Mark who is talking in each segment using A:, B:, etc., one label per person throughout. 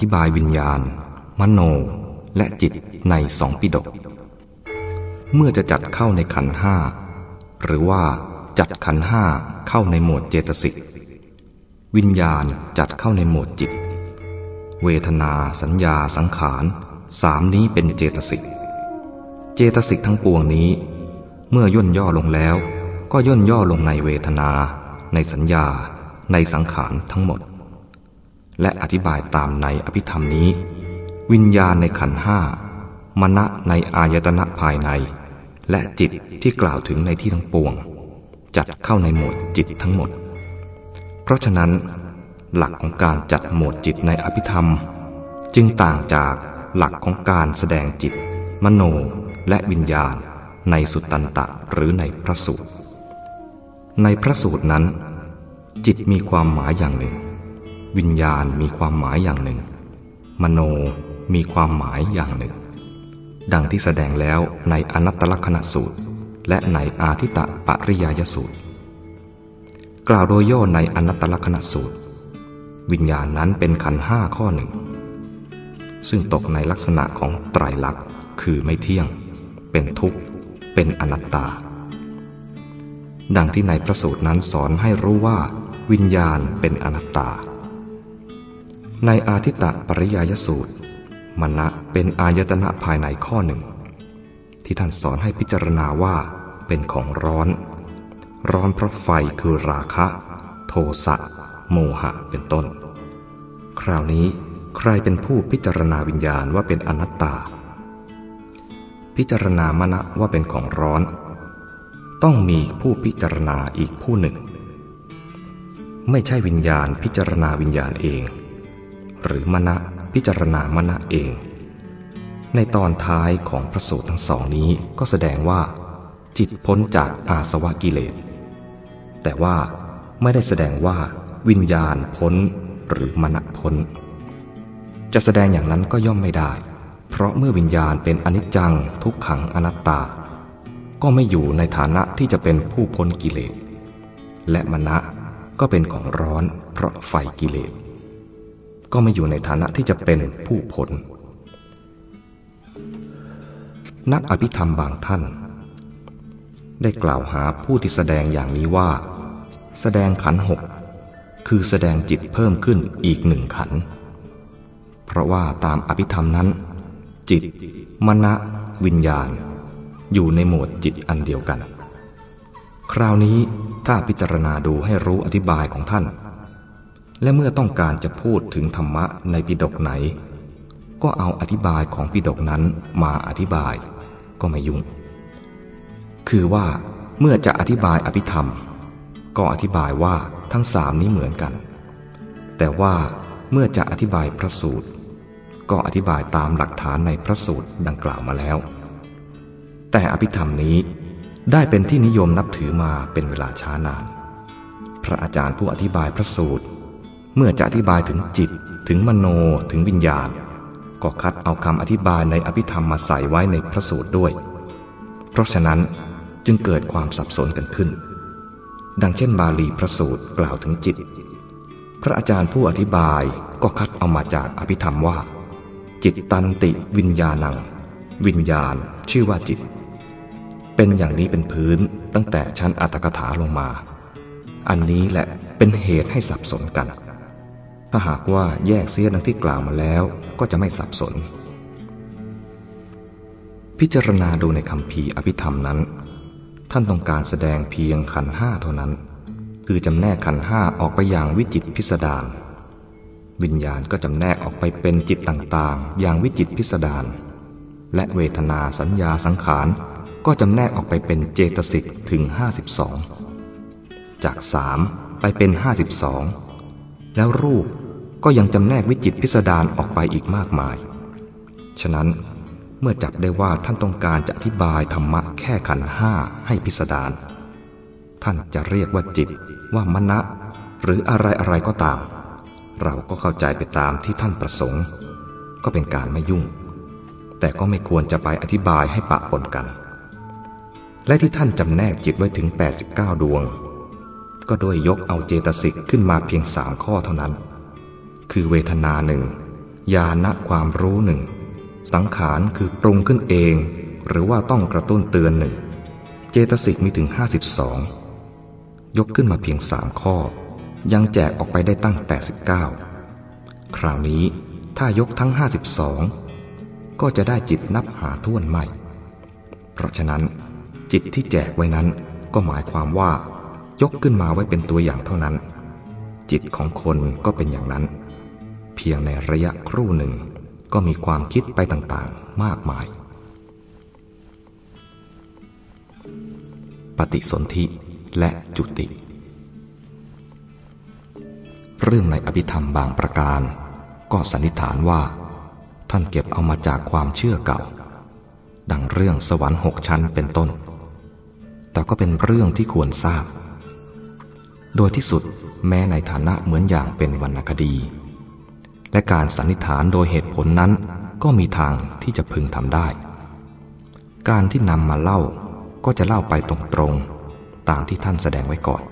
A: ธิบายวิญญาณ มโน และจิตในสองปิดกเมื่อจะจัดเข้าในขันห้าหรือว่าจัดขันห้าเข้าในหมวดเจตสิกวิญญาณจัดเข้าในหมวดจิต เวทนาสัญญาสังขารสามนี้เป็นเจตสิกเจตสิกทั้งปวงนี้ เมื่อย่นย่อลงแล้ว ก็ย่นย่อลงในเวทนา ในสัญญา ในสังขารทั้งหมด และอธิบายตามในอภิธรรมนี้ วิญญาณในขันห้ามณะในอายตนะภายใน และจิตที่กล่าวถึงในที่ทั้งปวง จัดเข้าในหมวดจิตทั้งหมด เพราะฉะนั้น หลักของการจัดหมวดจิตในอภิธรรม จึงต่างจากหลักของการแสดงจิต มโนและวิญญาณในสุตตันตะหรือในพระสูตร ในพระสูตรนั้น จิตมีความหมายอย่างหนึ่ง วิญญาณมีความหมายอย่างหนึ่ง มโนมีความหมายอย่างหนึ่ง ดังที่แสดงแล้วในอนัตตลกนสูตร และในอาทิตะปริยายสูตร กล่าวโดยย่อในอนัตตลกนสูตร วิญญาณนั้นเป็นขันห้าข้อหนึ่ง ซึ่งตกในลักษณะของไตรลักษณ์คือไม่เที่ยง เป็นทุกข์ เป็นอนัตตา ดังที่ในพระสูตรนั้นสอนให้รู้ว่า วิญญาณเป็นอนัตตา ในอาทิตตปริยายสูตรมณะเป็นอายตนะภายในข้อหนึ่ง ที่ท่านสอนให้พิจารณาว่าเป็นของร้อน ร้อนเพราะไฟคือราคะ โทสะโมหะเป็นต้น คราวนี้ใครเป็นผู้พิจารณาวิญญาณว่าเป็นอนัตตา พิจารณามณะว่าเป็นของร้อน ต้องมีผู้พิจารณาอีกผู้หนึ่ง ไม่ใช่วิญญาณพิจารณาวิญญาณเอง หรือมณะพิจารณามณะเอง ในตอนท้ายของพระสูตรทั้งสองนี้ก็แสดงว่า จิตพ้นจากอาสวะกิเลส แต่ว่าไม่ได้แสดงว่าวิญญาณพ้นหรือมณะพ้น จะแสดงอย่างนั้นก็ย่อมไม่ได้ เพราะเมื่อวิญญาณเป็นอนิจจังทุกขังอนัตตา ก็ไม่อยู่ในฐานะที่จะเป็นผู้พ้นกิเลส และมณะก็เป็นของร้อนเพราะไฟกิเลส ก็ไม่อยู่ในฐานะที่จะเป็นผู้ผล นักอภิธรรมบางท่าน ได้กล่าวหาผู้ที่แสดงอย่างนี้ว่า แสดงขันหกคือแสดงจิตเพิ่มขึ้นอีกหนึ่งขัน เพราะว่าตามอภิธรรมนั้น จิต มณะ วิญญาณ อยู่ในหมวดจิตอันเดียวกัน คราวนี้ถ้าพิจารณาดูให้รู้อธิบายของท่าน และเมื่อต้องการจะพูดถึงธรรมะในปิดกไหน ก็เอาอธิบายของปิดกนั้นมาอธิบายก็ไม่ยุ่ง คือว่าเมื่อจะอธิบายอภิธรรม ก็อธิบายว่าทั้งสามนี้เหมือนกัน แต่ว่าเมื่อจะอธิบายพระสูตร ก็อธิบายตามหลักฐานในพระสูตรดังกล่าวมาแล้ว แต่อภิธรรมนี้ได้เป็นที่นิยมนับถือมาเป็นเวลาช้านาน พระอาจารย์ผู้อธิบายพระสูตร เมื่อจะอธิบายถึงจิต ถึงมโน ถึงวิญญาณ ก็คัดเอาคำอธิบายในอภิธรรมมาใส่ไว้ในพระสูตรด้วย เพราะฉะนั้นจึงเกิดความสับสนกันขึ้น ดังเช่นบาลีพระสูตรกล่าวถึงจิต พระอาจารย์ผู้อธิบายก็คัดเอามาจากอภิธรรมว่า จิตตันติวิญญาณัง วิญญาณชื่อว่าจิต เป็นอย่างนี้เป็นพื้นตั้งแต่ชั้นอัตถกถาลงมา อันนี้แหละเป็นเหตุให้สับสนกัน ถ้าหากว่าแยกเสียดังที่กล่าวมาแล้วก็จะไม่สับสน พิจารณาดูในคำพีอภิธรรมนั้น ท่านต้องการแสดงเพียงขันห้าเท่านั้น คือจำแนกขันห้าออกไปอย่างวิจิตพิสดารวิญญาณก็จำแนกออกไปเป็นจิตต่างๆ อย่างวิจิตพิสดารและเวทนาสัญญาสังขารก็จำแนกออกไปเป็นเจตสิกถึง 52 จากสามไปเป็น 52 แล้วรูปก็ยังจำแนกวิจิตพิสดารออกไปอีกมากมาย ฉะนั้นเมื่อจับได้ว่าท่านต้องการจะอธิบายธรรมะแค่ขันห้าให้พิสดาร ท่านจะเรียกว่าจิตว่ามณะ หรืออะไรอะไรก็ตาม เราก็เข้าใจไปตามที่ท่านประสงค์ ก็เป็นการไม่ยุ่ง แต่ก็ไม่ควรจะไปอธิบายให้ปะปนกัน และที่ท่านจำแนกจิตไว้ถึง 89 ดวง ก็โดยยกเอาเจตสิกขึ้นมาเพียงสามข้อเท่านั้น คือเวทนาหนึ่งญาณความรู้หนึ่งสังขารคือปรุงขึ้นเอง หรือว่าต้องกระตุ้นเตือนหนึ่งเจตสิกมีถึง 52 ยกขึ้นมาเพียงสามข้อ ยังแจกออกไปได้ตั้ง89คราวนี้ถ้ายกทั้ง 52 ก็จะได้จิตนับหาท่วนใหม่ เพราะฉะนั้น จิตที่แจกไว้นั้นก็หมายความว่า ยกขึ้นมาไว้เป็นตัวอย่างเท่านั้น จิตของคนก็เป็นอย่างนั้น เพียงในระยะครู่หนึ่ง ก็มีความคิดไปต่างๆ มากมาย ปฏิสนธิและจุติ เรื่องในอภิธรรมบางประการ ก็สันนิษฐานว่า ท่านเก็บเอามาจากความเชื่อเก่า ดังเรื่องสวรรค์หกชั้นเป็นต้น แต่ก็เป็นเรื่องที่ควรทราบ โดยที่สุดแม้ในฐานะเหมือนอย่างเป็นวรรณคดี และการสันนิษฐานโดยเหตุผลนั้นก็มีทางที่จะพึงทำได้ การที่นำมาเล่าก็จะเล่าไปตรงๆ ตามที่ท่านแสดงไว้ก่อน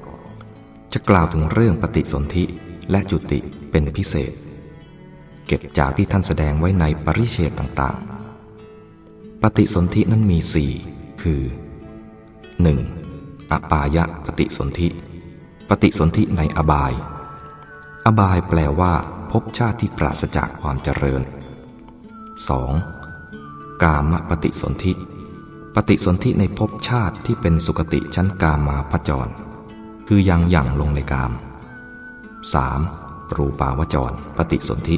A: จะกล่าวถึงเรื่องปฏิสนธิและจุติเป็นพิเศษ เก็บจากที่ท่านแสดงไว้ในปริเชตต่างๆ ปฏิสนธินั้นมีสี่คือ 1. อปายะปฏิสนธิ ปฏิสนธิในอบาย อบายแปลว่าภพชาติที่ปราศจากความเจริญ 2. กามปฏิสนธิ ปฏิสนธิในภพชาติที่เป็นสุคติชั้นกามาพจร คือยังหยั่งลงในกาม 3. รูปาวจร ปฏิสนธิ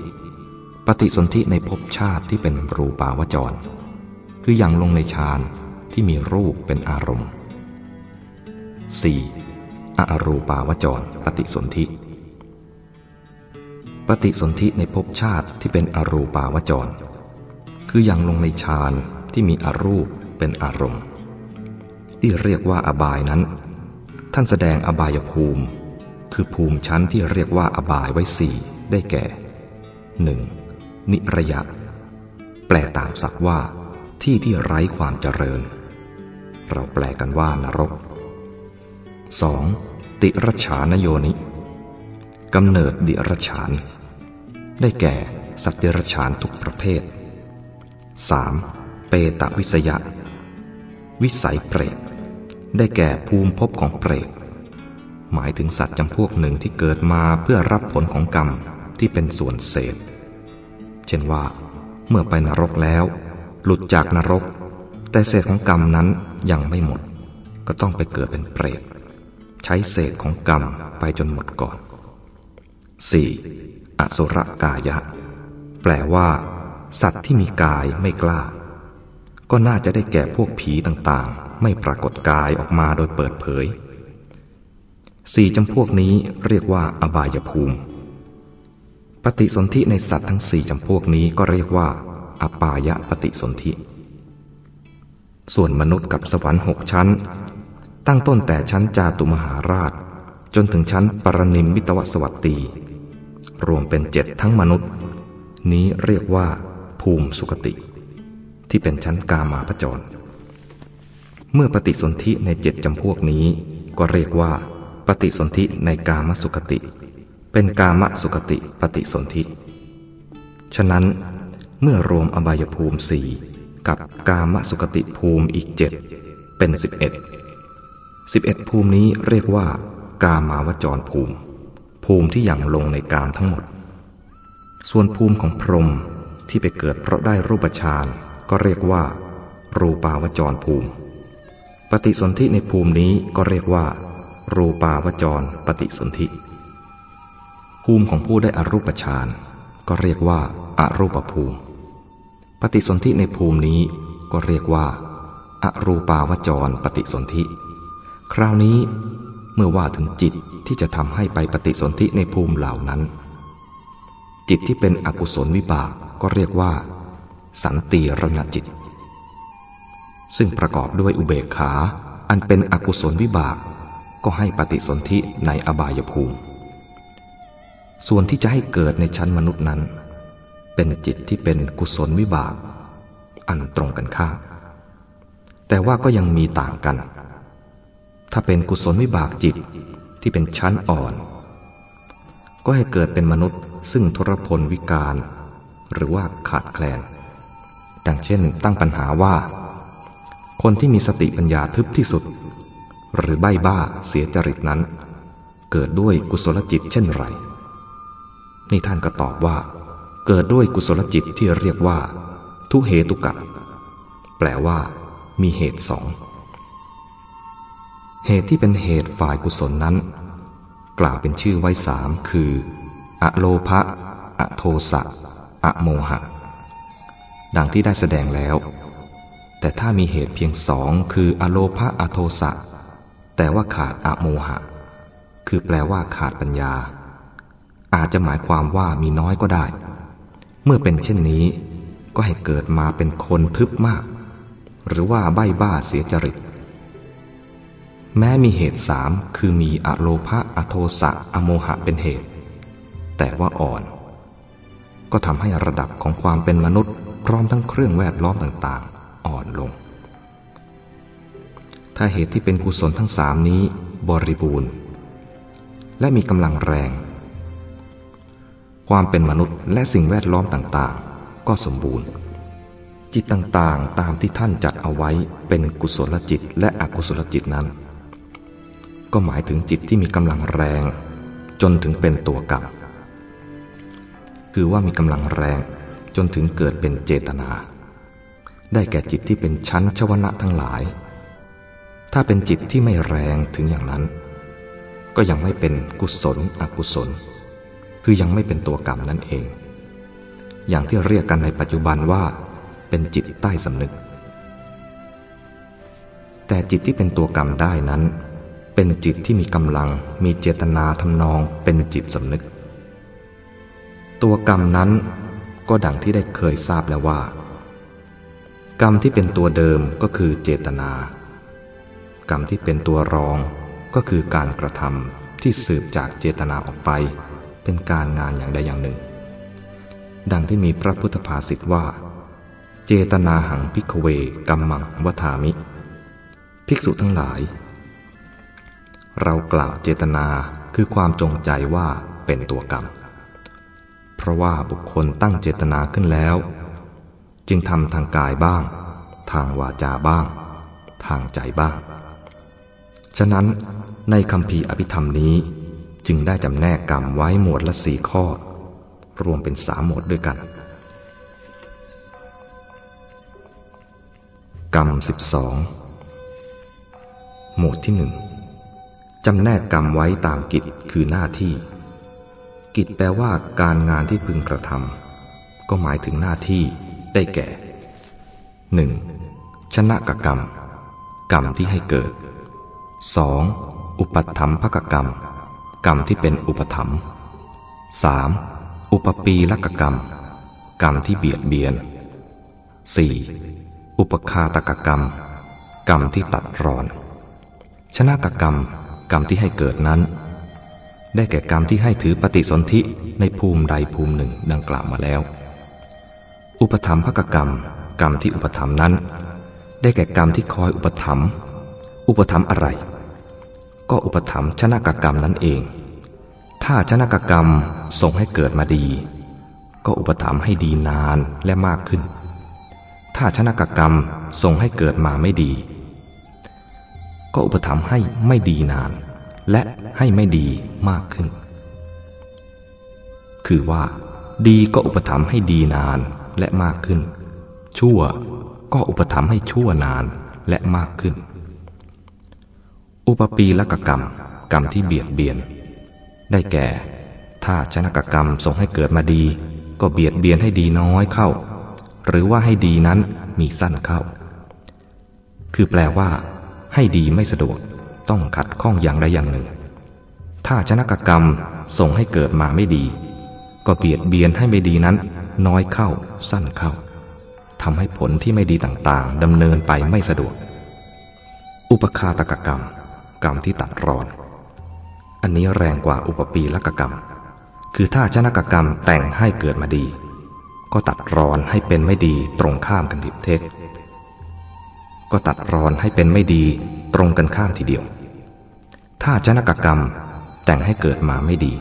A: ปฏิสนธิในภพชาติที่เป็นรูปาวจร คือยังลงในฌานที่มีรูปเป็นอารมณ์ 4. อรูปาวจร ปฏิสนธิ ปฏิสนธิในภพชาติที่เป็นอรูปาวจร คือยังลงในฌานที่มีอรูปเป็นอารมณ์ ที่เรียกว่าอบายนั้น ท่านแสดงอบายภูมิ คือภูมิชั้นที่เรียกว่าอบายไว้สี่ได้แก่ 1. นิระยะ แปลตามศัพท์ว่า ที่ที่ไร้ความเจริญ เราแปลกันว่านรก 2. ติรชานโยนิกำเนิดดิรชาน ได้แก่สัตว์เดรัจฉานทุกประเภท 3. เปตวิสยะ วิสัยเปรต ได้แก่ภูมิภพของเปรต หมายถึงสัตว์จำพวกหนึ่งที่เกิดมาเพื่อรับผลของกรรมที่เป็นส่วนเศษ เช่นว่า เมื่อไปนรกแล้ว หลุดจากนรก แต่เศษของกรรมนั้นยังไม่หมด ก็ต้องไปเกิดเป็นเปรต ใช้เศษของกรรมไปจนหมดก่อน 4. อสุรกายะ แปลว่า สัตว์ที่มีกายไม่กล้า ก็น่าจะได้แก่พวกผีต่างๆ ไม่ปรากฏกายออกมาโดยเปิดเผยสี่จำพวกนี้เรียกว่าอบายภูมิ ปฏิสนธิในสัตว์ทั้งสี่จำพวกนี้ก็เรียกว่า อปายะปฏิสนธิ ส่วนมนุษย์กับสวรรค์หกชั้น ตั้งต้นแต่ชั้นจาตุมหาราช จนถึงชั้นปรนิมมิตวสวัตตี รวมเป็นเจ็ดทั้งมนุษย์ นี้เรียกว่า ภูมิสุคติ ที่เป็นชั้นกามาพจร เมื่อปฏิสนธิในเจ็ดจำพวกนี้ ก็เรียกว่า ปฏิสนธิในกามสุคติ เป็นกามสุคติปฏิสนธิ ฉะนั้นเมื่อรวมอบายภูมิสี่กับกามสุคติภูมิอีกเจ็ดเป็นสิบเอ็ด สิบเอ็ดภูมินี้เรียกว่ากามาวจรภูมิ ภูมิที่อย่างลงในกามทั้งหมด ส่วนภูมิของพรหมที่ไปเกิดเพราะได้รูปฌานก็เรียกว่า รูปาวจรภูมิ ปฏิสนธิในภูมินี้ก็เรียกว่า รูปาวจรปฏิสนธิ ภูมิของผู้ได้อรูปฌานก็เรียกว่าอารูปภูมิ ปฏิสนธิในภูมินี้ก็เรียกว่าอารูปาวจรปฏิสนธิ คราวนี้เมื่อว่าถึงจิตที่จะทำให้ไปปฏิสนธิในภูมิเหล่านั้น จิตที่เป็นอกุศลวิบากก็เรียกว่า สันติรณจิต ซึ่งประกอบด้วยอุเบกขาอันเป็นอกุศลวิบากก็ให้ปฏิสนธิในอบายภูมิ ส่วนที่จะให้เกิดในชั้นมนุษย์นั้น เป็นจิตที่เป็นกุศลวิบาก อันตรงกันข้ามแต่ว่าก็ยังมีต่างกัน ถ้าเป็นกุศลวิบากจิตที่เป็นชั้นอ่อน ก็ให้เกิดเป็นมนุษย์ซึ่งทุรพลวิการ หรือว่าขาดแคลนดังเช่น ตั้งปัญหาว่า คนที่มีสติปัญญาทึบที่สุด หรือใบ้บ้าเสียจริตนั้น เกิดด้วยกุศลจิตเช่นไร นี่ท่านก็ตอบว่า เกิดด้วยกุศลจิตที่เรียกว่า ทุเหตุกะแปลว่า มีเหตุสอง เหตุที่เป็นเหตุฝ่ายกุศลนั้น กล่าวเป็นชื่อไว้สามคือ อโลภะอโทสะอโมหะ ดังที่ได้แสดงแล้ว แต่ถ้ามีเหตุเพียงสองคืออโลภะอโทสะแต่ว่าขาดอโมหะ คือแปลว่าขาดปัญญา อาจจะหมายความว่ามีน้อยก็ได้ เมื่อเป็นเช่นนี้ ก็ให้เกิดมาเป็นคนทึบมาก หรือว่าใบ้บ้าเสียจริต แม้มีเหตุสามคือมีอโลภะอโทสะอโมหะเป็นเหตุ แต่ว่าอ่อน ก็ทำให้ระดับของความเป็นมนุษย์ พร้อมทั้งเครื่องแวดล้อมต่างๆ อ่อนลง ถ้าเหตุที่เป็นกุศลทั้งสามนี้บริบูรณ์ และมีกำลังแรง ความเป็นมนุษย์และสิ่งแวดล้อมต่างๆ ก็สมบูรณ์ จิตต่างๆ ตามที่ท่านจัดเอาไว้เป็นกุศลจิตและอกุศลจิตนั้น ก็หมายถึงจิตที่มีกำลังแรง จนถึงเป็นตัวกรรมคือว่ามีกำลังแรงจนถึงเกิดเป็นเจตนา ได้แก่จิตที่เป็นชั้นชวนะทั้งหลาย ถ้าเป็นจิตที่ไม่แรงถึงอย่างนั้น ก็ยังไม่เป็นกุศลอกุศล คือยังไม่เป็นตัวกรรมนั่นเอง อย่างที่เรียกกันในปัจจุบันว่า เป็นจิตใต้สำนึก แต่จิตที่เป็นตัวกรรมได้นั้น เป็นจิตที่มีกำลังมีเจตนาทำนองเป็นจิตสำนึก ตัวกรรมนั้นก็ดังที่ได้เคยทราบแล้วว่า กรรมที่เป็นตัวเดิมก็คือเจตนา กรรมที่เป็นตัวรองก็คือการกระทำที่สืบจากเจตนาออกไป เป็นการงานอย่างใดอย่างหนึ่ง ดังที่มีพระพุทธภาษิตว่า เจตนาหังพิกเวกัมมังวทามิ ภิกษุทั้งหลาย เรากล่าวเจตนาคือความจงใจว่าเป็นตัวกรรม เพราะว่าบุคคลตั้งเจตนาขึ้นแล้ว จึงทำทางกายบ้าง ทางวาจาบ้าง ทางใจบ้าง ฉะนั้นในคำพีอภิธรรมนี้จึงได้จำแนกกรรมไว้หมวดละสี่ข้อ รวมเป็นสามหมวดด้วยกัน กรรมสิบสองหมวดที่หนึ่ง จำแนกกรรมไว้ตามกิจคือหน้าที่ กิจแปลว่าการงานที่พึงกระทำก็หมายถึงหน้าที่ได้แก่หนึ่งชนะกกรรม กรรมที่ให้เกิด 2. อุปธรรมภกกรรม กรรมที่เป็นอุปธรรม 3. อุปปีลกกรรม กรรมที่เบียดเบียน 4. อุปคาตกกรรม กรรมที่ตัดรอน ชนะกกรรม กรรมที่ให้เกิดนั้น ได้แก่กรรมที่ให้ถือปฏิสนธิในภูมิใดภูมิหนึ่งดังกล่าวมาแล้ว อุปธรรมภกกรรม กรรมที่อุปธรรมนั้น ได้แก่กรรมที่คอยอุปธรรมอุปธรรมอะไร ก็อุปธรรมชนะกกรรมนั่นเอง ถ้าชนะกกรรมส่งให้เกิดมาดี ก็อุปธรรมให้ดีนานและมากขึ้น ถ้าชนะกกรรมส่งให้เกิดมาไม่ดี ก็อุปถัมภ์ให้ไม่ดีนาน และให้ไม่ดีมากขึ้น คือว่า ดีก็อุปถัมภ์ให้ดีนานและมากขึ้น ชั่วก็อุปถัมภ์ให้ชั่วนานและมากขึ้น อุปปีละกกรรม กรรมที่เบียดเบียน ได้แก่ ถ้าชนะกกรรมส่งให้เกิดมาดี ก็เบียดเบียนให้ดีน้อยเข้า หรือว่าให้ดีนั้นมีสั้นเข้า คือแปลว่า ให้ดีไม่สะดวกต้องขัดข้องอย่างใดอย่างหนึ่ง ถ้าชนกกรรมส่งให้เกิดมาไม่ดี ก็เบียดเบียนให้ไม่ดีนั้น น้อยเข้าสั้นเข้าทำให้ผลที่ไม่ดีต่างๆดำเนินไปไม่สะดวก อุปคาตกกรรม กรรมที่ตัดรอน อันนี้แรงกว่าอุปปีลกกรรม คือถ้าชนกกรรมแต่งให้เกิดมาดี ก็ตัดรอนให้เป็นไม่ดีตรงข้ามกันทิบเทก ก็ตัดรอนให้เป็นไม่ดีตรงกันข้ามทีเดียว ถ้าชนกกรรมแต่งให้เกิดมาไม่ดี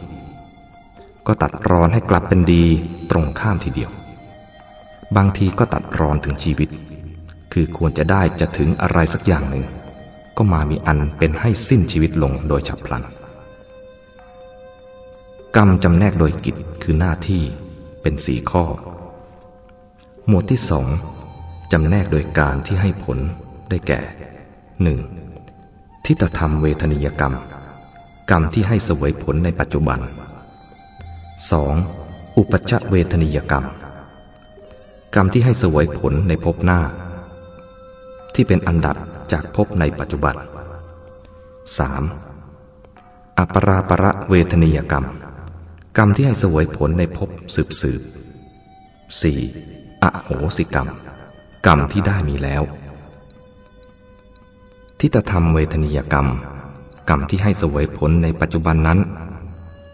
A: ก็ตัดรอนให้กลับเป็นดีตรงข้ามทีเดียว บางทีก็ตัดรอนถึงชีวิต คือควรจะได้จะถึงอะไรสักอย่างหนึ่ง ก็มามีอันเป็นให้สิ้นชีวิตลงโดยฉับพลัน กรรมจำแนกโดยกิจคือหน้าที่เป็นสี่ข้อ หมวดที่สอง จำแนกโดยการที่ให้ผลได้แก่หนึ่งทิฏฐธรรมเวทนิยกรรม กรรมที่ให้สวยผลในปัจจุบัน 2. อุปชะเวทนิยกรรม กรรมที่ให้สวยผลในภพหน้า ที่เป็นอันดับจากภพในปัจจุบัน 3. อัปราประเวทนิยกรรม กรรมที่ให้สวยผลในภพสืบสืบ 4. อโหสิกรรม กรรมที่ได้มีแล้ว ทิฏฐธรรมเวทนิยกรรม กรรมที่ให้สวยผลในปัจจุบันนั้น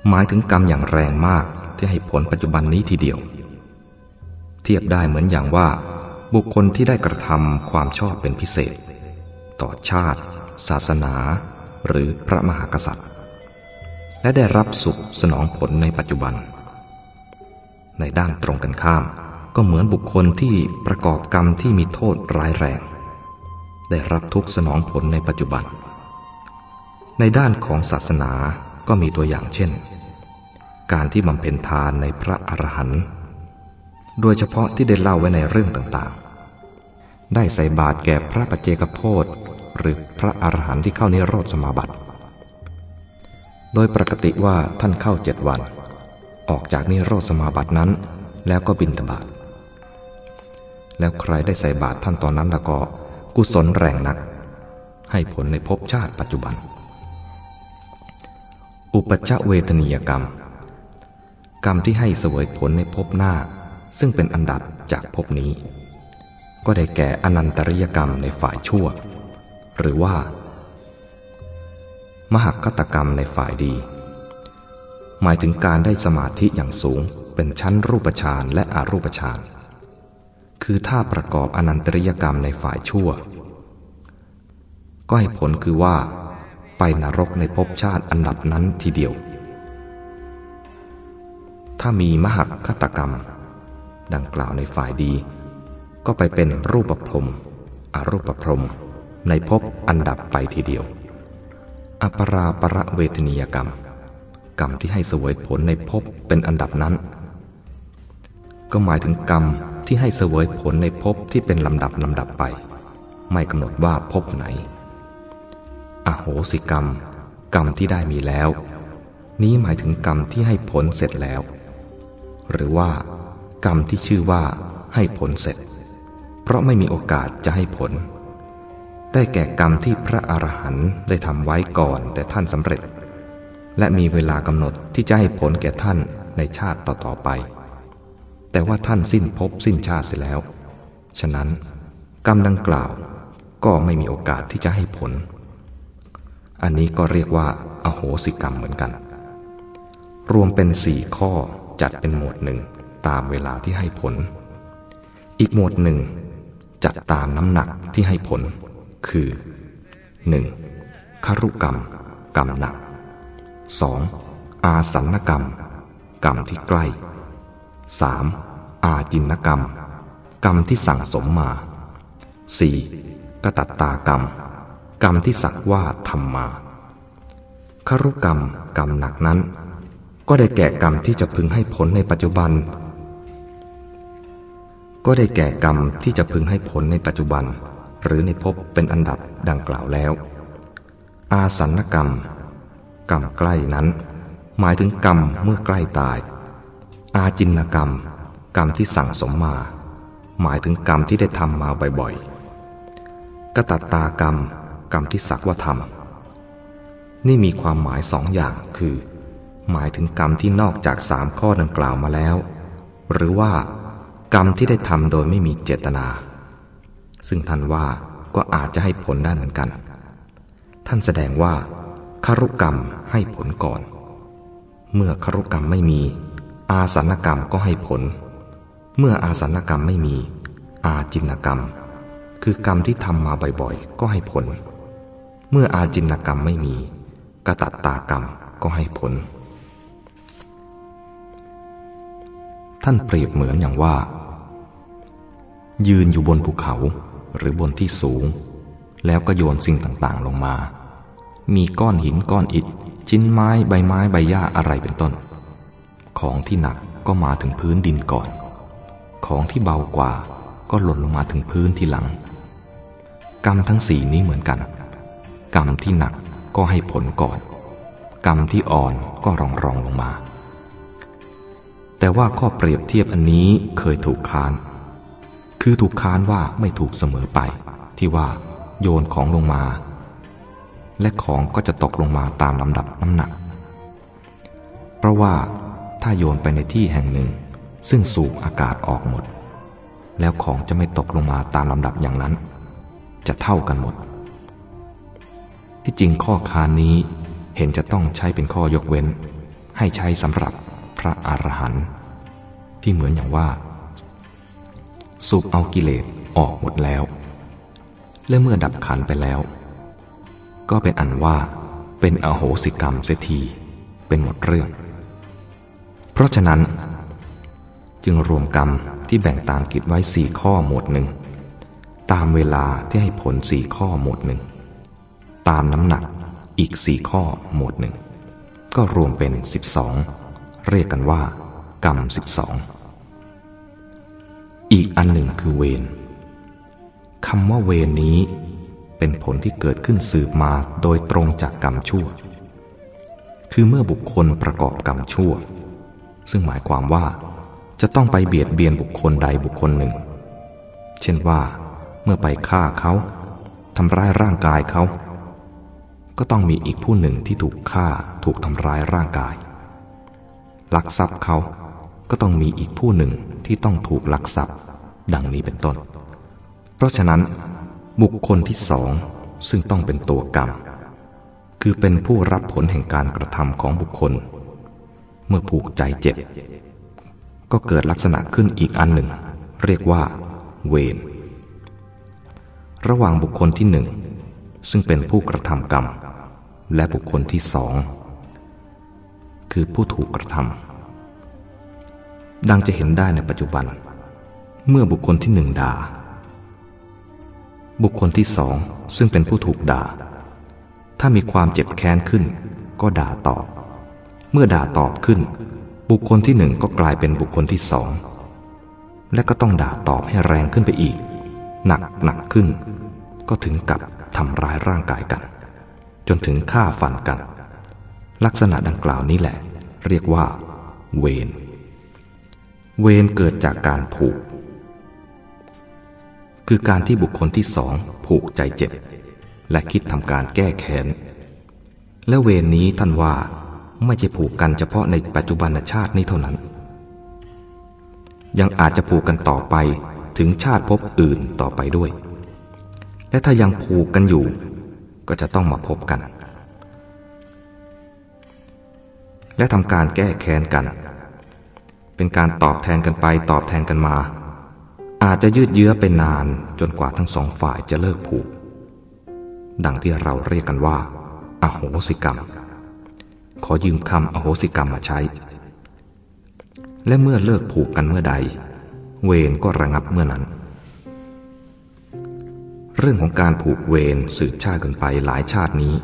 A: หมายถึงกรรมอย่างแรงมากที่ให้ผลปัจจุบันนี้ทีเดียว เทียบได้เหมือนอย่างว่า บุคคลที่ได้กระทำความชอบเป็นพิเศษ ต่อชาติ ศาสนา หรือพระมหากษัตริย์ และได้รับสุขสนองผลในปัจจุบัน ในด้านตรงกันข้าม ก็เหมือนบุคคลที่ประกอบกรรมที่มีโทษร้ายแรง ได้รับทุกสนองผลในปัจจุบัน ในด้านของศาสนาก็มีตัวอย่างเช่น การที่บำเพ็ญทานในพระอรหันต์โดยเฉพาะที่ได้เล่าไว้ในเรื่องต่างๆ ได้ใส่บาตรแก่พระปัจเจกโพธหรือพระอรหันต์ที่เข้านิโรธสมาบัติ โดยปกติว่าท่านเข้าเจ็ดวัน ออกจากนิโรธสมาบัตินั้นแล้วก็บินตบาต แล้วใครได้ใส่บาตรท่านตอนนั้นแล้วก็ กุศลแรงนัก ให้ผลในภพชาติปัจจุบัน อุปชเวทนียกรรม กรรมที่ให้เสวยผลในภพหน้า ซึ่งเป็นอันดับจากภพนี้ ก็ได้แก่อนันตริยกรรมในฝ่ายชั่ว หรือว่า มหกตกรรมในฝ่ายดี หมายถึงการได้สมาธิอย่างสูงเป็นชั้นรูปฌานและอรูปฌาน คือถ้าประกอบอนันตริยกรรมในฝ่ายชั่ว ก็ให้ผลคือว่า ไปนรกในภพชาติอันดับนั้นทีเดียว ถ้ามีมหคตกรรม ดังกล่าวในฝ่ายดี ก็ไปเป็นรูปพรมอรูปพรมในภพอันดับไปทีเดียว อปราประเวทนียกรรม กรรมที่ให้สวยผลในภพเป็นอันดับนั้น ก็หมายถึงกรรม ที่ให้เสวยผลในภพที่เป็นลำดับลำดับไป ไม่กำหนดว่าภพไหน อโหสิกรรม กรรมที่ได้มีแล้ว นี้หมายถึงกรรมที่ให้ผลเสร็จแล้ว หรือว่ากรรมที่ชื่อว่าให้ผลเสร็จ เพราะไม่มีโอกาสจะให้ผล ได้แก่กรรมที่พระอรหันต์ได้ทำไว้ก่อนแต่ท่านสำเร็จ และมีเวลากำหนดที่จะให้ผลแก่ท่านในชาติต่อๆไป แต่ว่าท่านสิ้นภพสิ้นชาติเสียแล้ว ฉะนั้น กรรมดังกล่าวก็ไม่มีโอกาสที่จะให้ผล อันนี้ก็เรียกว่า อโหสิกรรมเหมือนกัน รวมเป็นสี่ข้อจัดเป็นหมวดหนึ่งตามเวลาที่ให้ผล อีกหมวดหนึ่งจัดตามน้ำหนักที่ให้ผล คือ 1. คารุกรรม กรรมหนัก 2. อาสันกรรม กรรมที่ใกล้ 3. อาจินกรรม กรรมที่สั่งสมมา 4. กตัตตากรรม กรรมที่สักว่าทำมาคารุกรรมกรรมหนักนั้น ก็ได้แก่กรรมที่จะพึงให้ผลในปัจจุบัน ก็ได้แก่กรรมที่จะพึงให้ผลในปัจจุบัน หรือในภพเป็นอันดับดังกล่าวแล้ว อาสันกรรม กรรมใกล้นั้น หมายถึงกรรมเมื่อใกล้ตาย อาจินกรรม กรรมที่สั่งสมมา หมายถึงกรรมที่ได้ทำมาบ่อยๆกตัตตากรรม กรรมที่สักว่าทำนี่มีความหมายสองอย่างคือ หมายถึงกรรมที่นอกจากสามข้อดังกล่าวมาแล้ว หรือว่ากรรมที่ได้ทำโดยไม่มีเจตนา ซึ่งท่านว่าก็อาจจะให้ผลได้เหมือนกัน ท่านแสดงว่าคารุกรรมให้ผลก่อน เมื่อคารุกรรมไม่มี อาสันกรรมก็ให้ผล เมื่ออาสันกรรมไม่มี อาจินกรรม คือกรรมที่ทำมาบ่อยๆ ก็ให้ผล เมื่ออาจินกรรมไม่มีกตัตตากรรมก็ให้ผล ท่านเปรียบเหมือนอย่างว่า ยืนอยู่บนภูเขาหรือบนที่สูง แล้วก็โยนสิ่งต่างๆลงมา มีก้อนหินก้อนอิฐ ชิ้นไม้ใบไม้ใบหญ้าอะไรเป็นต้น ของที่หนักก็มาถึงพื้นดินก่อน ของที่เบากว่าก็หล่นลงมาถึงพื้นทีหลัง กรรมทั้งสี่นี้เหมือนกัน กรรมที่หนักก็ให้ผลก่อน กรรมที่อ่อนก็รองรองลงมา แต่ว่าข้อเปรียบเทียบอันนี้เคยถูกค้าน คือถูกค้านว่าไม่ถูกเสมอไป ที่ว่าโยนของลงมา และของก็จะตกลงมาตามลำดับน้ำหนัก เพราะว่า ถ้าโยนไปในที่แห่งหนึ่ง ซึ่งสูบอากาศออกหมด แล้วของจะไม่ตกลงมาตามลำดับอย่างนั้น จะเท่ากันหมด ที่จริงข้อค้านนี้เห็นจะต้องใช้เป็นข้อยกเว้น ให้ใช้สำหรับพระอรหันต์ที่เหมือนอย่างว่า สูบเอากิเลสออกหมดแล้ว และเมื่อดับขันไปแล้ว ก็เป็นอันว่าเป็นอโหสิกรรมเสียทีเป็นหมดเรื่อง เพราะฉะนั้น จึงรวมกรรมที่แบ่งตามกิจไว้สี่ข้อหมวดหนึ่ง ตามเวลาที่ให้ผลสี่ข้อหมวดหนึ่ง ตามน้ำหนักอีกสี่ข้อหมวดหนึ่ง ก็รวมเป็นสิบสองเรียกกันว่า กรรมสิบสองอีกอันหนึ่งคือเวรคำว่าเวรนี้เป็นผลที่เกิดขึ้นสืบมาโดยตรงจากกรรมชั่ว คือเมื่อบุคคลประกอบกรรมชั่ว ซึ่งหมายความว่า จะต้องไปเบียดเบียนบุคคลใดบุคคลหนึ่ง เช่นว่า เมื่อไปฆ่าเขาทำร้ายร่างกายเขา ก็ต้องมีอีกผู้หนึ่งที่ถูกฆ่าถูกทำร้ายร่างกาย ลักทรัพย์เขาก็ต้องมีอีกผู้หนึ่งที่ต้องถูกลักทรัพย์ ดังนี้เป็นต้น เพราะฉะนั้นบุคคลที่สองซึ่งต้องเป็นตัวกรรม คือเป็นผู้รับผลแห่งการกระทำของบุคคล เมื่อผูกใจเจ็บ ก็เกิดลักษณะขึ้นอีกอันหนึ่ง เรียกว่า เวรระหว่างบุคคลที่หนึ่ง ซึ่งเป็นผู้กระทำกรรม และบุคคลที่สอง คือผู้ถูกกระทำดังจะเห็นได้ในปัจจุบัน เมื่อบุคคลที่หนึ่งด่า บุคคลที่สองซึ่งเป็นผู้ถูกด่า ถ้ามีความเจ็บแค้นขึ้น ก็ด่าตอบ เมื่อด่าตอบขึ้น บุคคลที่หนึ่งก็กลายเป็นบุคคลที่สอง และก็ต้องด่าตอบให้แรงขึ้นไปอีก หนักหนักขึ้น ก็ถึงกับทำร้ายร่างกายกัน จนถึงฆ่าฟันกัน ลักษณะดังกล่าวนี้แหละ เรียกว่า เวรเวรเกิดจากการผูก คือการที่บุคคลที่สองผูกใจเจ็บ และคิดทำการแก้แค้น และเวรนี้ท่านว่า ไม่ใช่ผูกกันเฉพาะในปัจจุบันชาตินี้เท่านั้น ยังอาจจะผูกกันต่อไปถึงชาติพบอื่นต่อไปด้วย และถ้ายังผูกกันอยู่ ก็จะต้องมาพบกัน และทำการแก้แค้นกัน เป็นการตอบแทนกันไปตอบแทนกันมา อาจจะยืดเยื้อไปนานจนกว่าทั้งสองฝ่ายจะเลิกผูก ดังที่เราเรียกกันว่า อโหสิกรรม ขอยืมคำอโหสิกรรมมาใช้ และเมื่อเลิกผูกกันเมื่อใด เวรก็ระงับเมื่อนั้น เรื่องของการผูกเวรสืบชาติกันไปหลายชาตินี้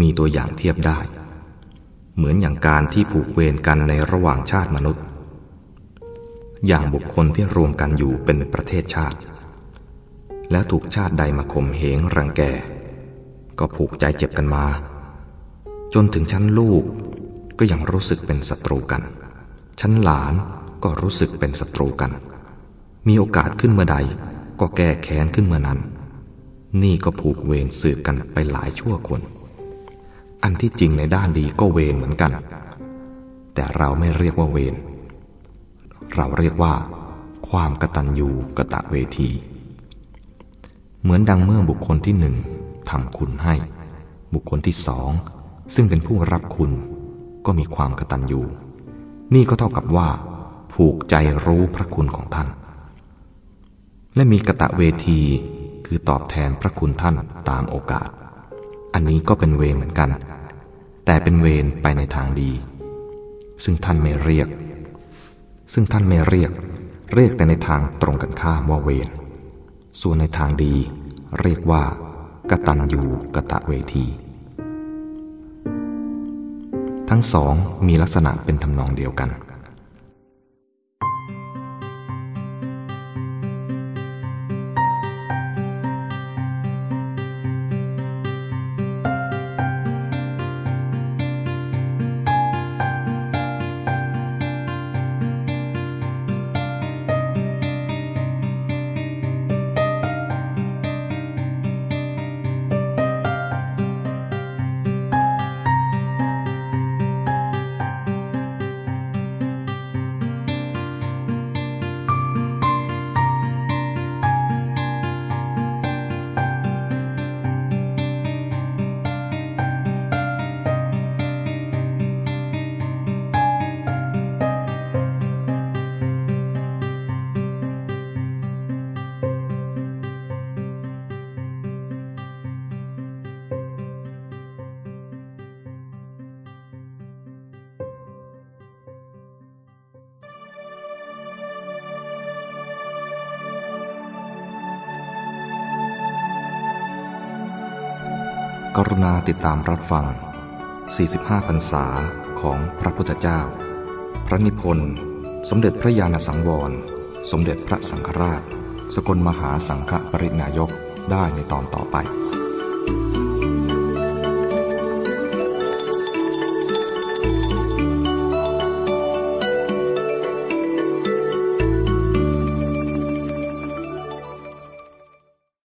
A: มีตัวอย่างเทียบได้ เหมือนอย่างการที่ผูกเวรกันในระหว่างชาติมนุษย์ อย่างบุคคลที่รวมกันอยู่เป็นประเทศชาติ แล้วถูกชาติใดมาข่มเหงรังแกก็ผูกใจเจ็บกันมา จนถึงชั้นลูกก็ยังรู้สึกเป็นศัตรูกัน ชั้นหลานก็รู้สึกเป็นศัตรูกัน มีโอกาสขึ้นเมื่อใดก็แก้แค้นขึ้นเมื่อนั้น นี่ก็ผูกเวรสืบกันไปหลายชั่วคน อันที่จริงในด้านดีก็เวรเหมือนกัน แต่เราไม่เรียกว่าเวร เราเรียกว่า ความกตัญญูกะตะเวที เหมือนดังเมื่อบุคคลที่หนึ่งทำคุณให้ บุคคลที่สอง ซึ่งเป็นผู้รับคุณก็มีความกตัญญูนี่ก็เท่ากับว่า ผูกใจรู้พระคุณของท่าน และมีกะตะเวทีคือตอบแทนพระคุณท่านตามโอกาส อันนี้ก็เป็นเวรเหมือนกัน แต่เป็นเวรไปในทางดี ซึ่งท่านไม่เรียก ซึ่งท่านไม่เรียก เรียกแต่ในทางตรงกันข้ามว่าเวรส่วนในทางดี เรียกว่ากตัญญูกะตะเวที ทั้งสองมีลักษณะเป็นทำนองเดียวกัน กรุณาติดตามรับฟัง 45 พรรษาของพระพุทธเจ้า พระนิพนธ์ สมเด็จพระญาณสังวร สมเด็จพระสังฆราช สกลมหาสังฆปรินายกได้ในตอนต่อไป